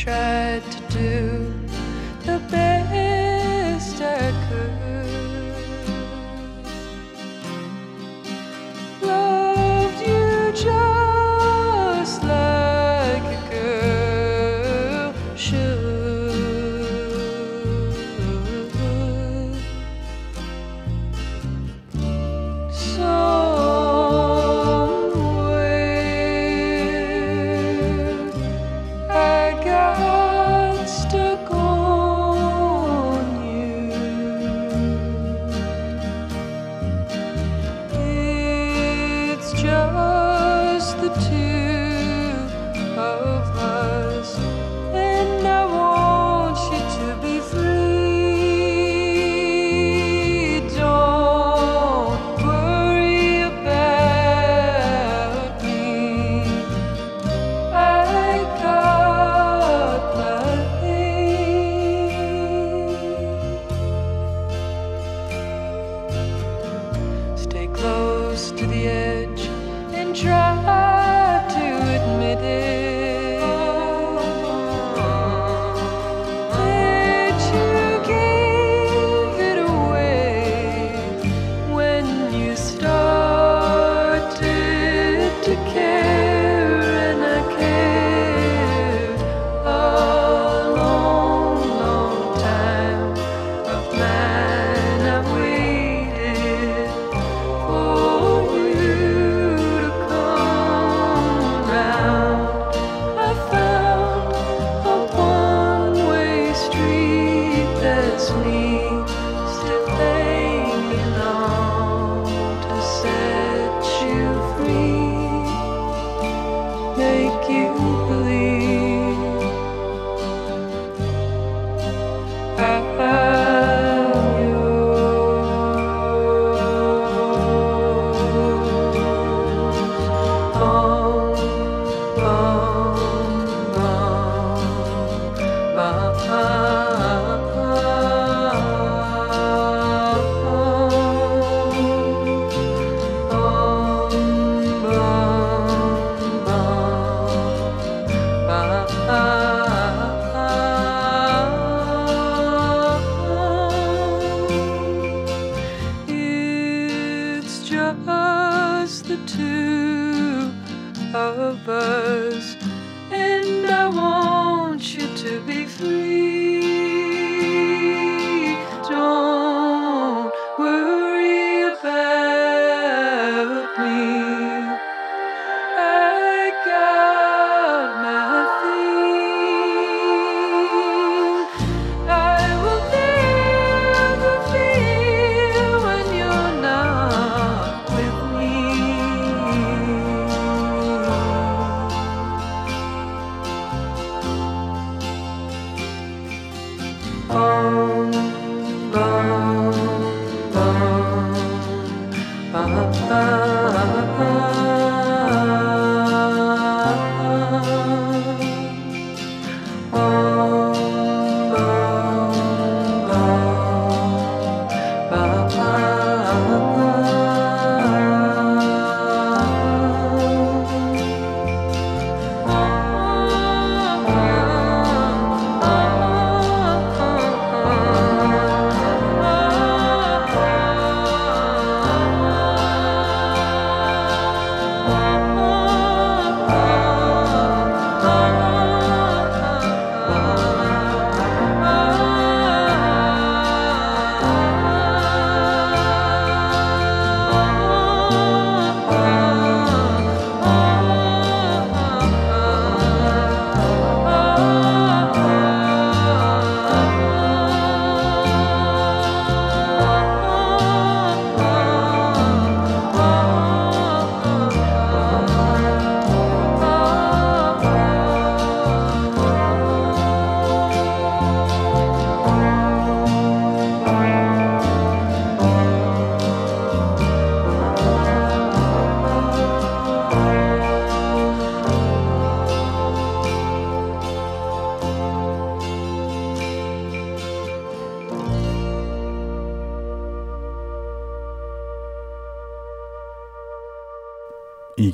tried to do.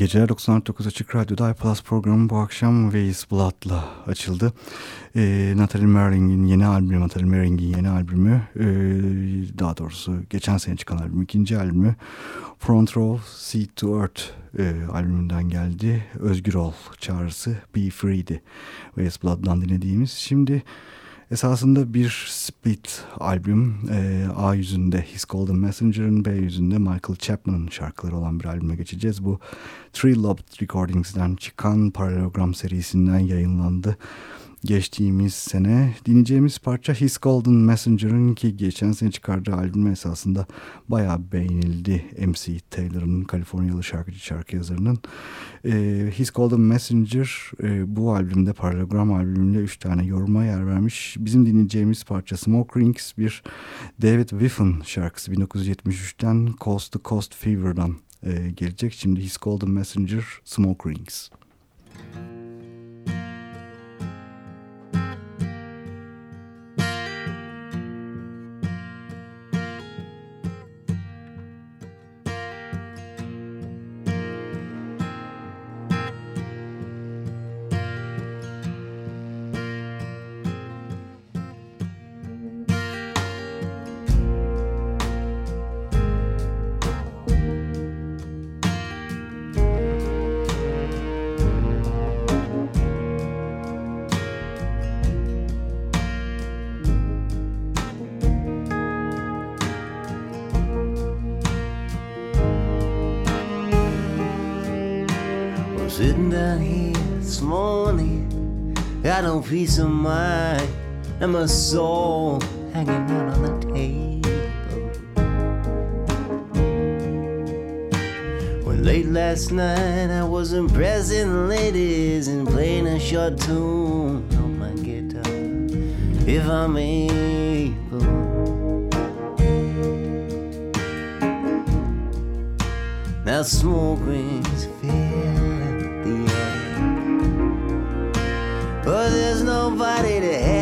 Geceler 99 Açık Radyo'da iPlus programı bu akşam Waze Blood'la açıldı. Ee, Natalie Merring'in yeni albümü, Natalie Merring'in yeni albümü, e, daha doğrusu geçen sene çıkan albüm, ikinci albümü Front Row Seed to Earth e, albümünden geldi. Özgür ol çağrısı Be Free'di Waze Blood'dan dinlediğimiz. Şimdi Esasında bir split albüm. E, A yüzünde His Golden Messenger'ın, B yüzünde Michael Chapman'ın şarkıları olan bir albüme geçeceğiz. Bu Three Lobed Recordings'den çıkan paralelogram serisinden yayınlandı geçtiğimiz sene. Dinleyeceğimiz parça His Golden Messenger'ın ki geçen sene çıkardığı albüm esasında bayağı beğenildi. MC Taylor'ın, Kaliforniyalı şarkıcı şarkı yazarının. E, His Golden Messenger e, bu albümde paralelogram albümünde 3 tane yoruma yer vermiş. Bizim dinleyeceğimiz parça Smoke Rings bir David Wiffen şarkısı 1973'ten Coast to Coast Fever'dan e, gelecek. Şimdi His Golden Messenger Smoke Rings. Of mind and my soul hanging out on the table. When late last night I was impressing ladies and playing a short tune on my guitar, if I'm able. Now smoke rings Cause there's nobody to help.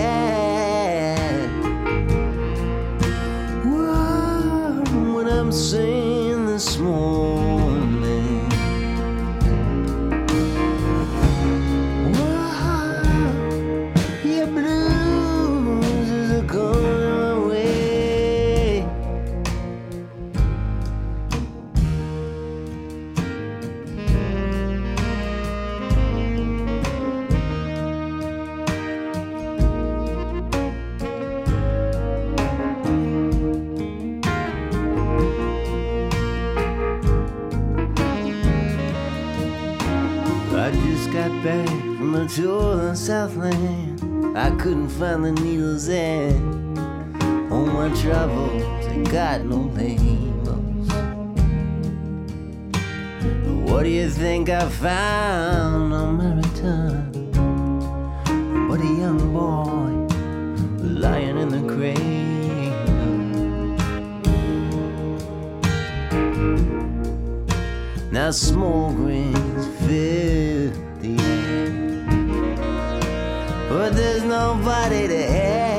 From the Southland. I couldn't find the needle's end. On my travels, I got no labels. What do you think I found on my return? But a young boy lying in the cradle. Now smoke rings fill there's nobody to have.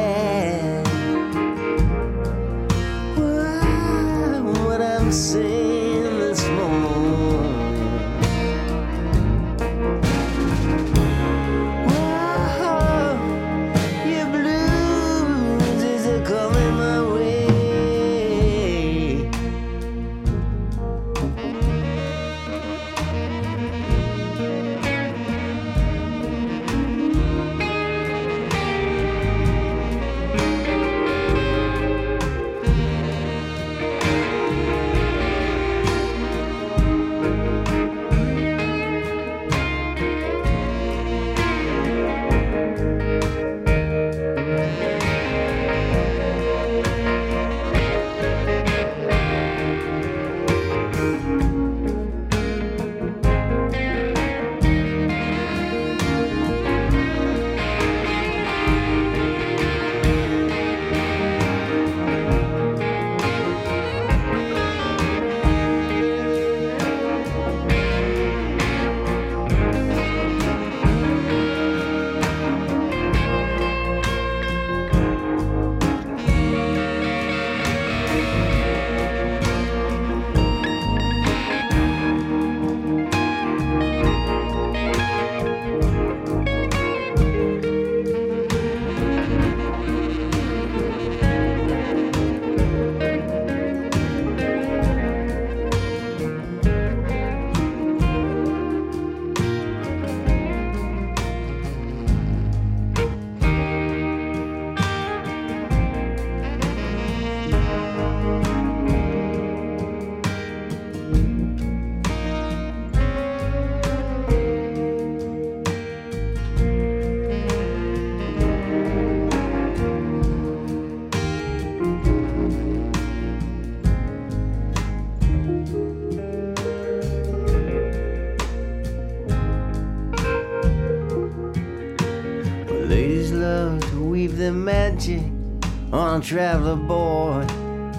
On a traveler boy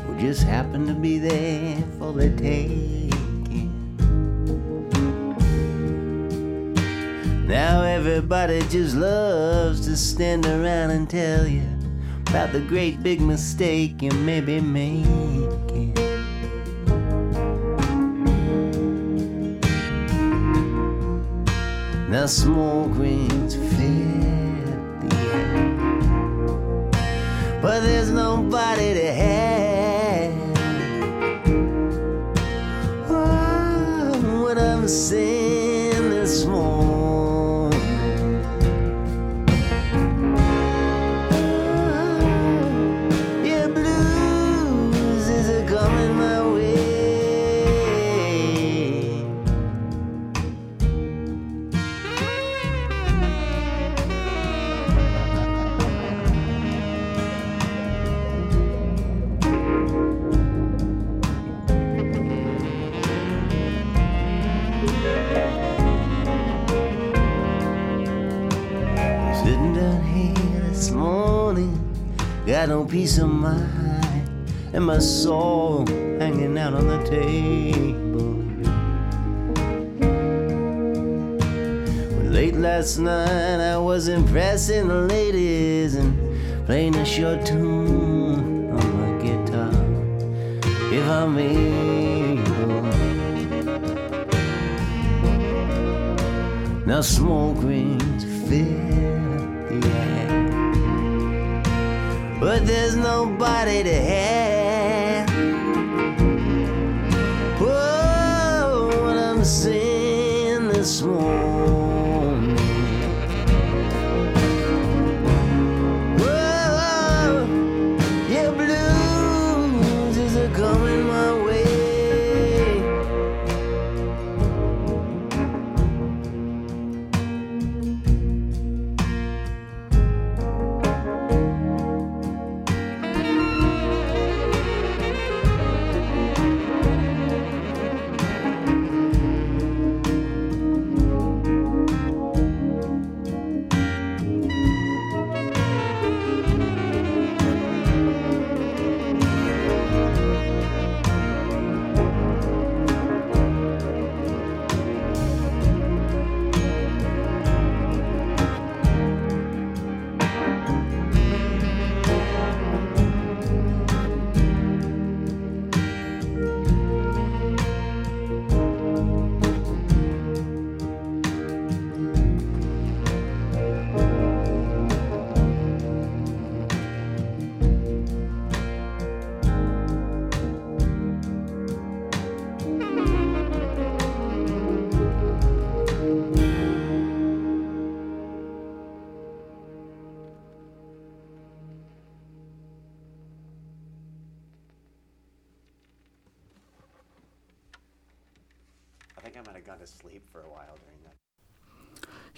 who just happened to be there for the taking. Now everybody just loves to stand around and tell you about the great big mistake you may be making. Now smoke rings but there's nobody to have. Oh, what I'm saying peace of mind, and my soul hanging out on the table. Late last night, I was impressing the ladies and playing a short tune on my guitar. If I'm able. Now smoke but there's nobody to have.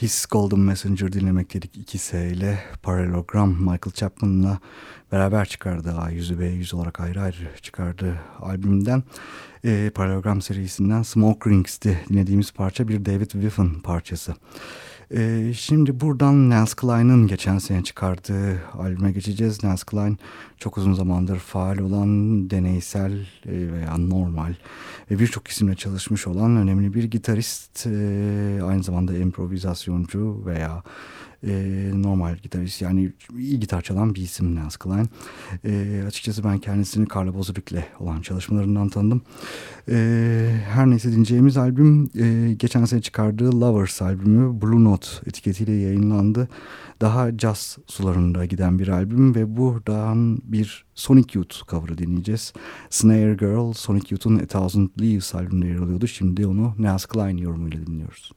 His Golden Messenger dinlemek dedik 2S ile Parallelogram Michael Chapman'la beraber çıkardı. A yüzü B yüzü olarak ayrı ayrı çıkardı albümden. E, Parallelogram serisinden Smoke Rings'ti dinlediğimiz parça bir David Wiffen parçası. E, şimdi buradan Nance Klein'ın geçen sene çıkardığı albüme geçeceğiz. Nance Klein çok uzun zamandır faal olan, deneysel e, veya normal ve birçok isimle çalışmış olan önemli bir gitarist. E, aynı zamanda improvizasyoncu veya e, normal gitarist yani iyi gitar çalan bir isim Nance Klein. E, açıkçası ben kendisini Carla Bozurik'le olan çalışmalarından tanıdım. E, her neyse dinleyeceğimiz albüm e, geçen sene çıkardığı Lovers albümü Blue Note etiketiyle yayınlandı. Daha jazz sularında giden bir albüm ve buradan bir Sonic Youth cover'ı dinleyeceğiz. Snare Girl, Sonic Youth'un A Thousand Leaves albümünde yer alıyordu. Şimdi onu Nance Klein yorumuyla dinliyoruz.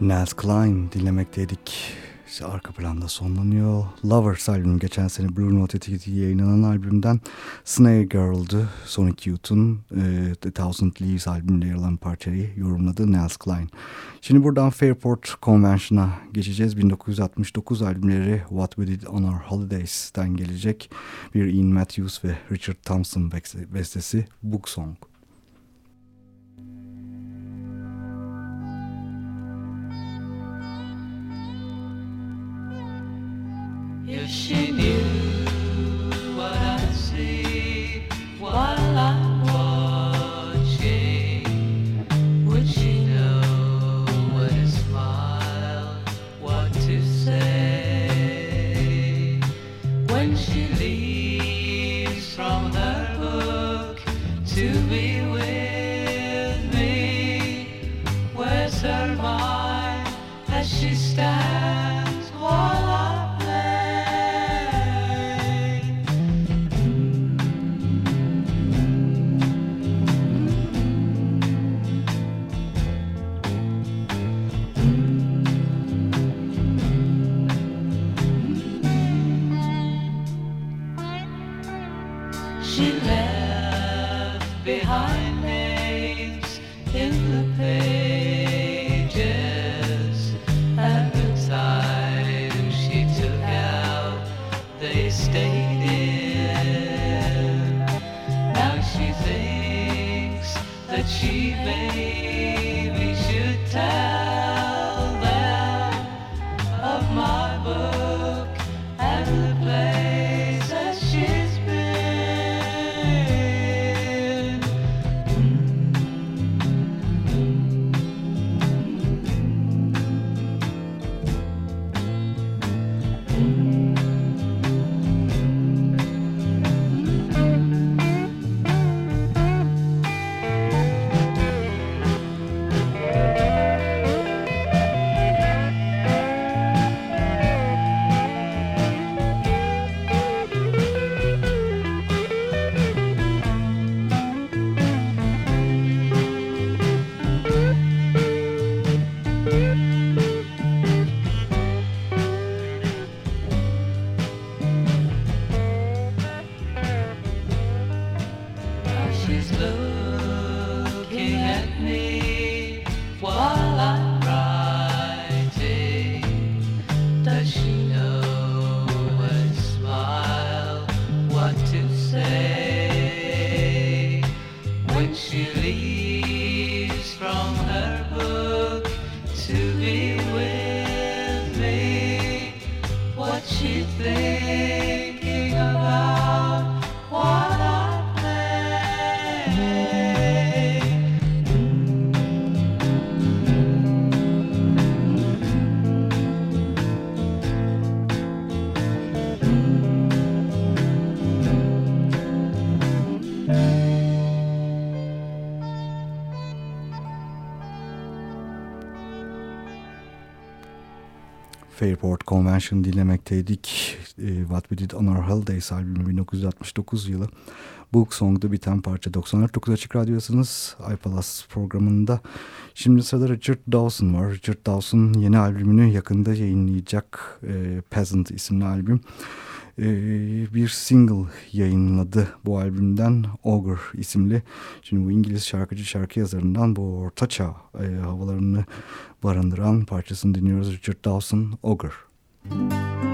Nels Klein dinlemekteydik. İşte arka planda sonlanıyor. Lovers albüm geçen sene Blue Note etiketi yayınlanan albümden Snare Girl'dı. Sonic Youth'un e, The Thousand Leaves albümünde yer alan parçayı yorumladı Nels Klein. Şimdi buradan Fairport Convention'a geçeceğiz. 1969 albümleri What We Did On Our Holidays'ten gelecek bir Ian Matthews ve Richard Thompson bestesi Book Song. If she knew Convention dinlemekteydik. E, What We Did On Our Holidays albümü 1969 yılı. Book Song'da biten parça 94.9 Açık Radyo'dasınız. iPalas programında. Şimdi sırada Richard Dawson var. Richard Dawson yeni albümünü yakında yayınlayacak. E, Peasant isimli albüm. E, bir single yayınladı bu albümden Ogre isimli. Şimdi bu İngiliz şarkıcı şarkı yazarından bu ortaçağ e, havalarını barındıran parçasını dinliyoruz. Richard Dawson, Ogre. Música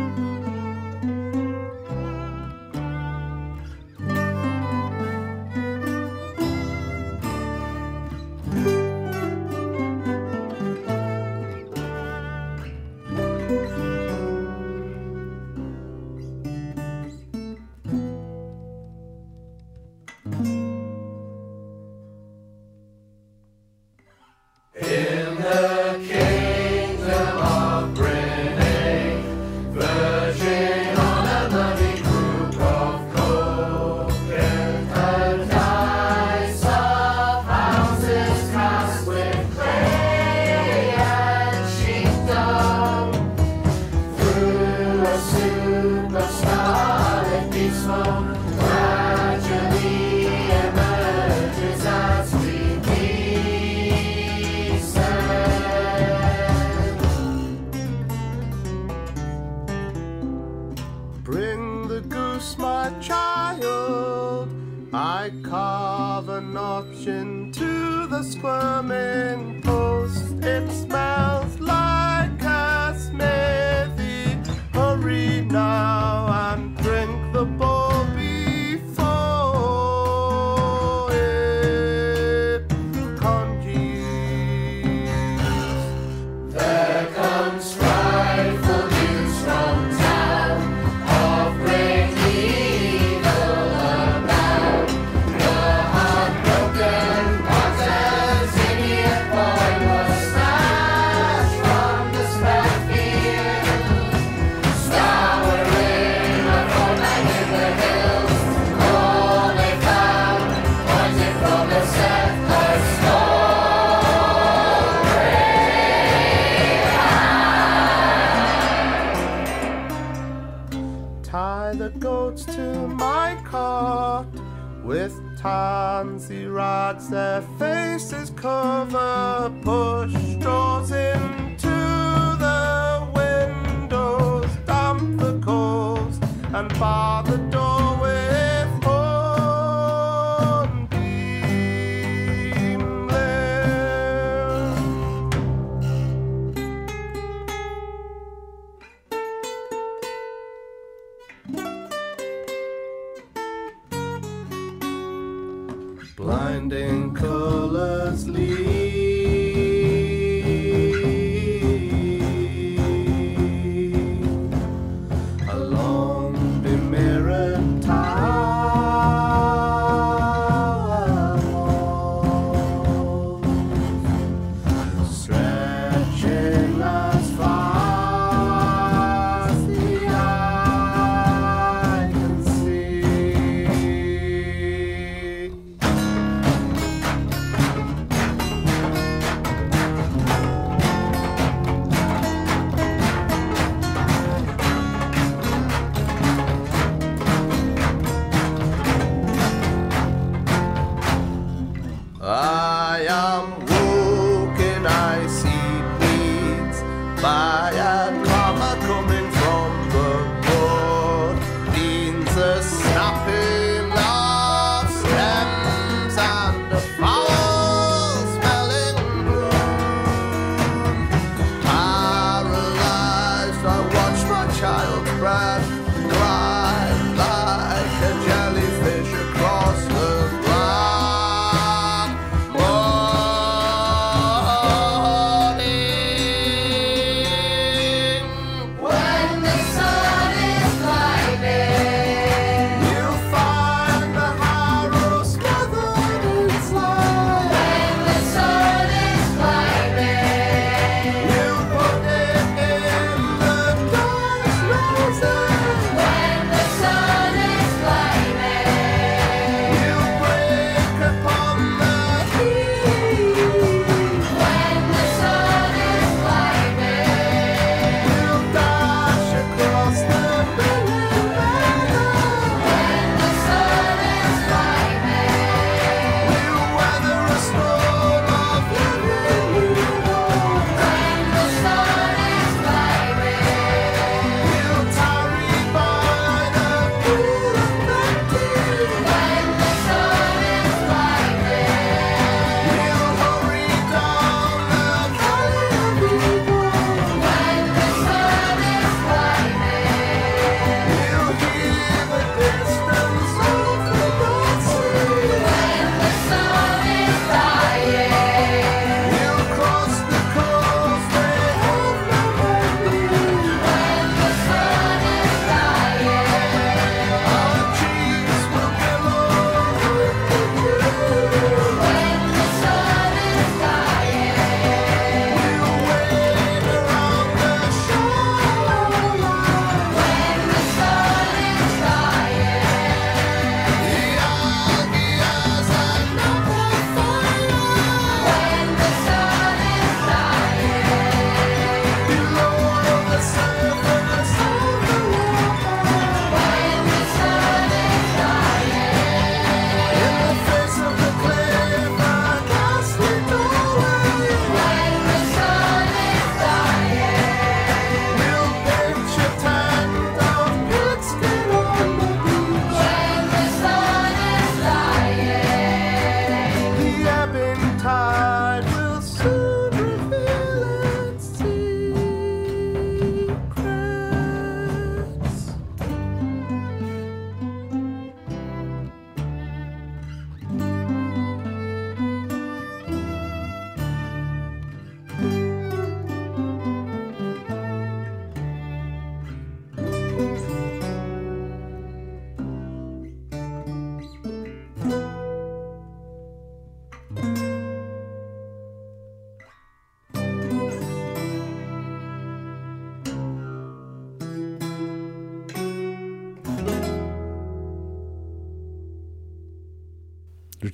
gods, their faces cold.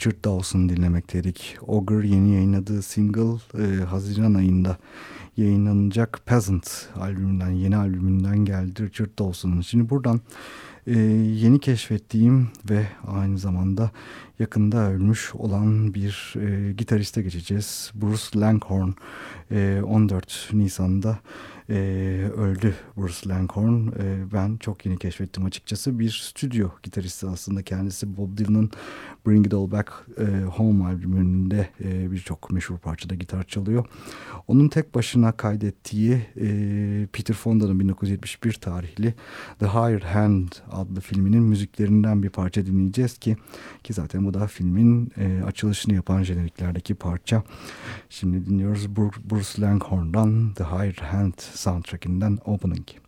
Richard Dawson dinlemekteydik. Ogre yeni yayınladığı single e, Haziran ayında yayınlanacak Peasant albümünden, yeni albümünden geldi Richard Dawson'ın. Şimdi buradan e, yeni keşfettiğim ve aynı zamanda yakında ölmüş olan bir e, gitariste geçeceğiz. Bruce Langhorn e, 14 Nisan'da e, öldü Bruce Langhorn. E, ben çok yeni keşfettim açıkçası. Bir stüdyo gitaristi aslında kendisi Bob Dylan'ın Bring It All Back e, Home albümünde e, birçok meşhur parçada gitar çalıyor. Onun tek başına kaydettiği e, Peter Fonda'nın 1971 tarihli The Higher Hand adlı filminin müziklerinden bir parça dinleyeceğiz ki ki zaten bu da filmin e, açılışını yapan jeneriklerdeki parça. Şimdi dinliyoruz Bruce Langhorn'dan The Higher Hand soundtrackinden Opening.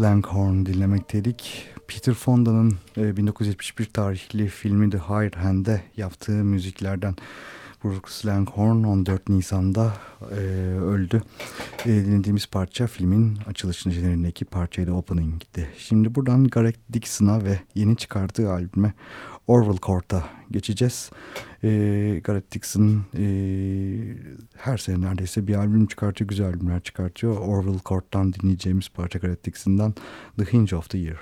Langhorn dinlemekteydik. Peter Fonda'nın 1971 e, tarihli filmi The Higher Hand'de yaptığı müziklerden Bruce Langhorn 14 Nisan'da e, öldü. E, dinlediğimiz parça filmin açılış necelerindeki parçaydı Opening'di. Şimdi buradan Gareth Dixon'a ve yeni çıkardığı albüme Orville Court'a geçeceğiz. E, Gareth Dixon e, her sene neredeyse bir albüm çıkartıyor, güzel albümler çıkartıyor. Orville Court'tan dinleyeceğimiz parça Gareth Dixon'dan The Hinge of the Year.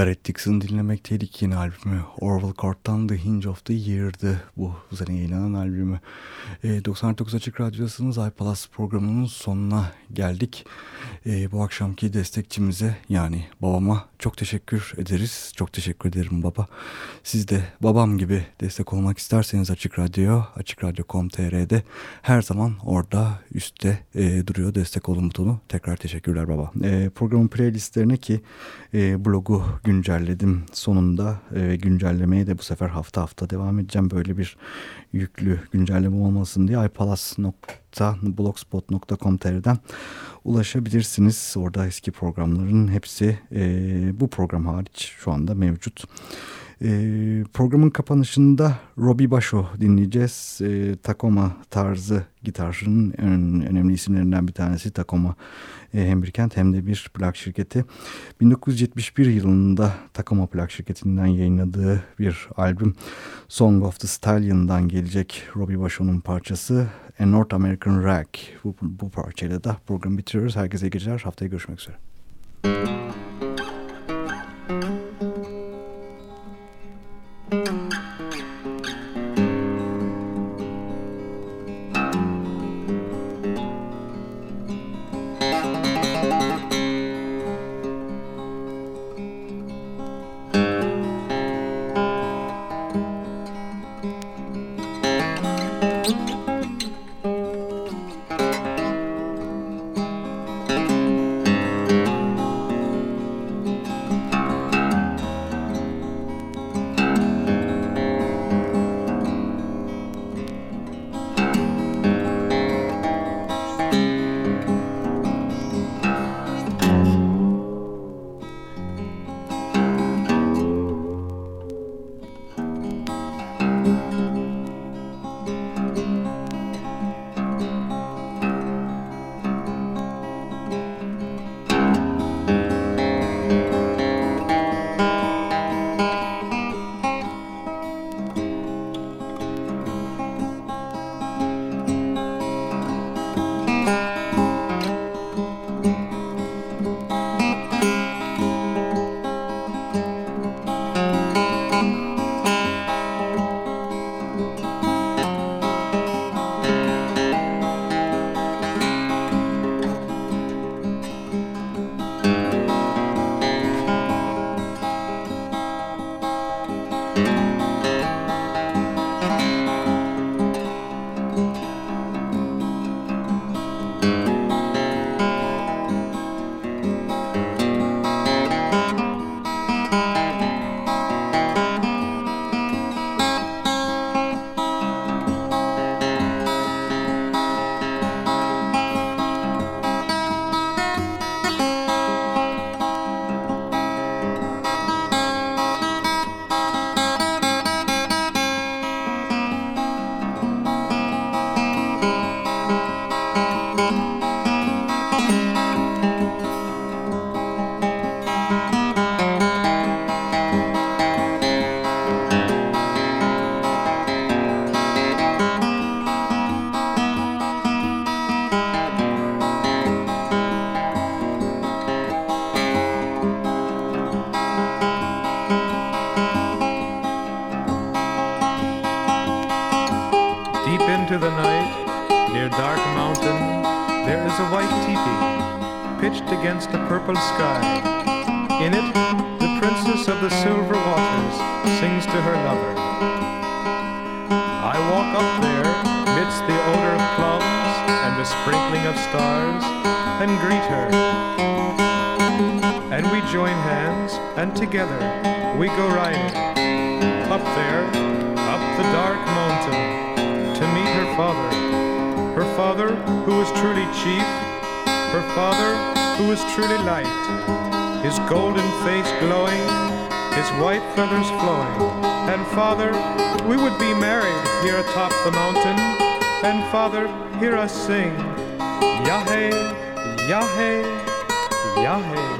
Gareth Dixon dinlemekteydik yeni albümü. Orville Court'tan The Hinge of the Year'dı bu, sene yayınlanan albümü. E, 99 Açık Radyosu'nun iPlus programının sonuna geldik. E, bu akşamki destekçimize yani babama çok teşekkür ederiz. Çok teşekkür ederim baba. Siz de babam gibi destek olmak isterseniz Açık Radyo, açıkradyo.com.tr'de her zaman orada üstte e, duruyor destek olun butonu. Tekrar teşekkürler baba. E, programın playlistlerine ki e, blogu güncelledim sonunda ve güncellemeye de bu sefer hafta hafta devam edeceğim. Böyle bir yüklü güncelleme olmasın diye ipalas.blogspot.com.tr'den ulaşabilirsiniz. Orada eski programların hepsi e, bu program hariç şu anda mevcut. E, programın kapanışında Robbie Basho dinleyeceğiz. E, Tacoma tarzı gitarın en önemli isimlerinden bir tanesi Tacoma. E, hem bir kent hem de bir plak şirketi. 1971 yılında Tacoma plak şirketinden yayınladığı bir albüm Song of the Stallion'dan gelecek Robbie Basho'nun parçası A North American Rag. Bu, bu parçayla da programı bitiriyoruz. Herkese iyi geceler. Haftaya görüşmek üzere. I walk up there, midst the odor of plums and the sprinkling of stars, and greet her. And we join hands, and together we go riding. Up there, up the dark mountain, to meet her father. Her father, who is truly chief, her father, who is truly light, his golden face glowing his white feathers flowing. And father, we would be married here atop the mountain. And father, hear us sing, Yahweh, Yahweh, Yahweh.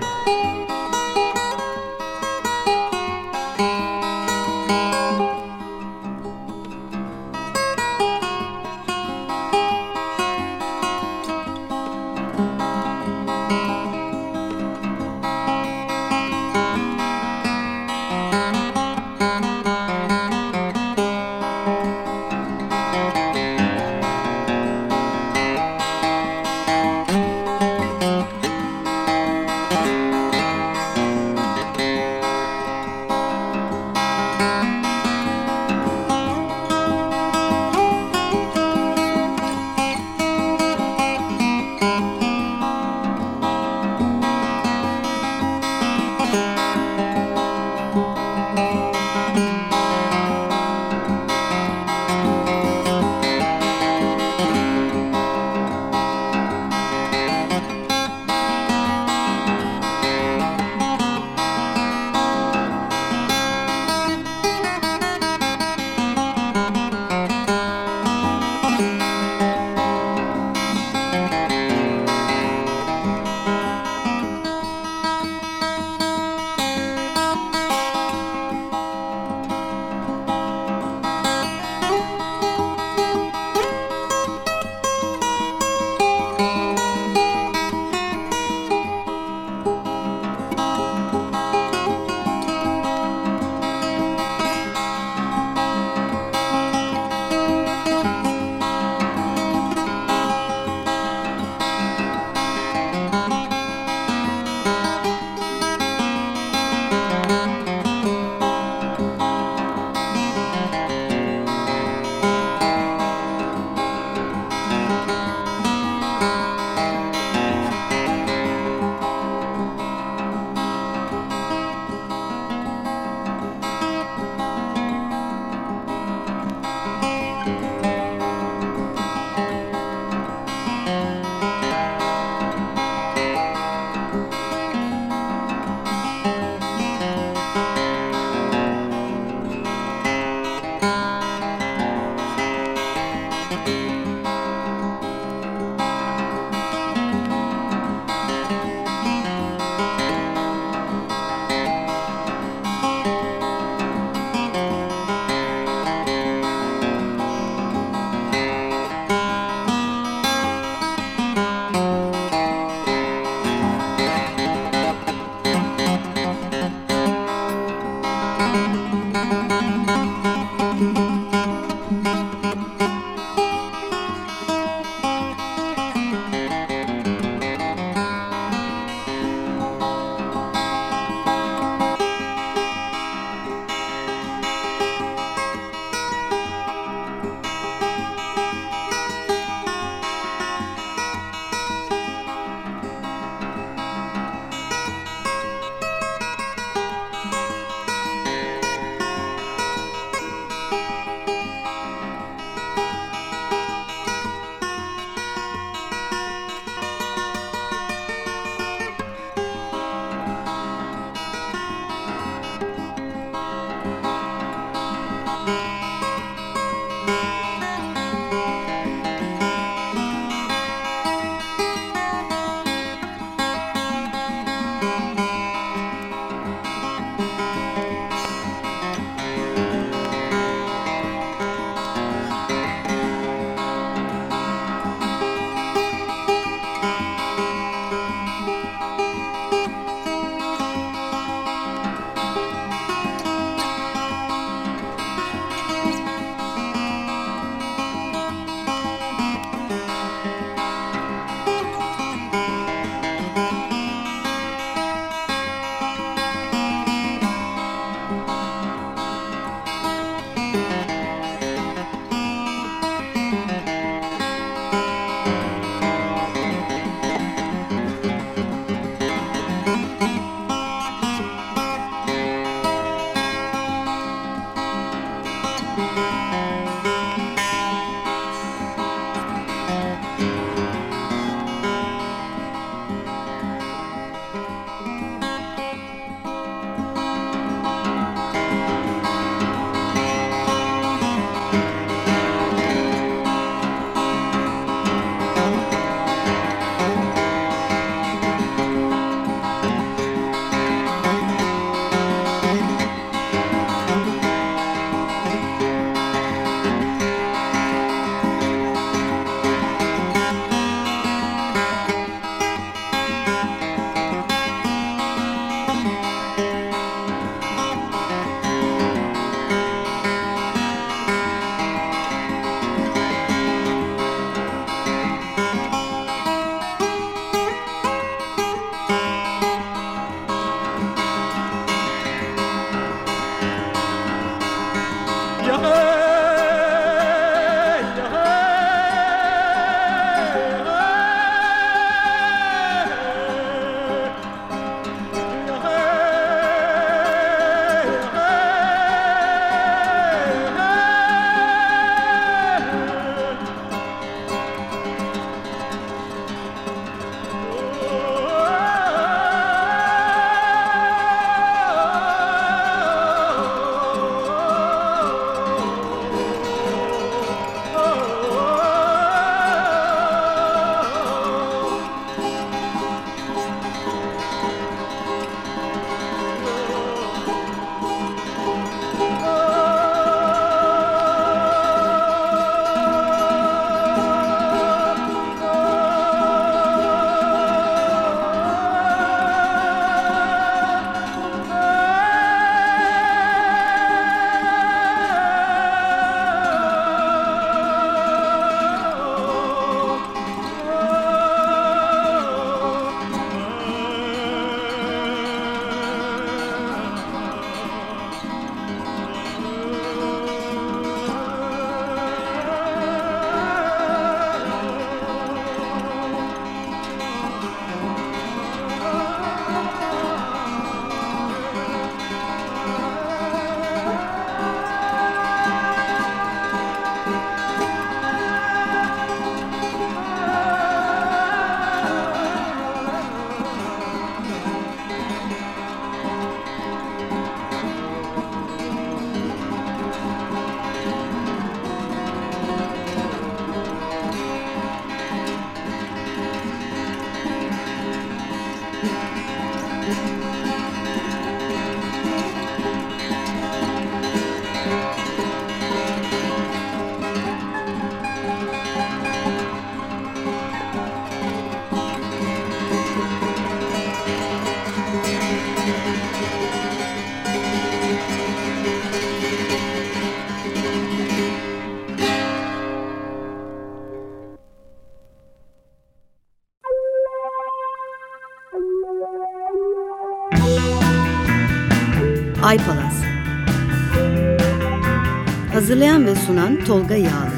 Sunan Tolga Yağlı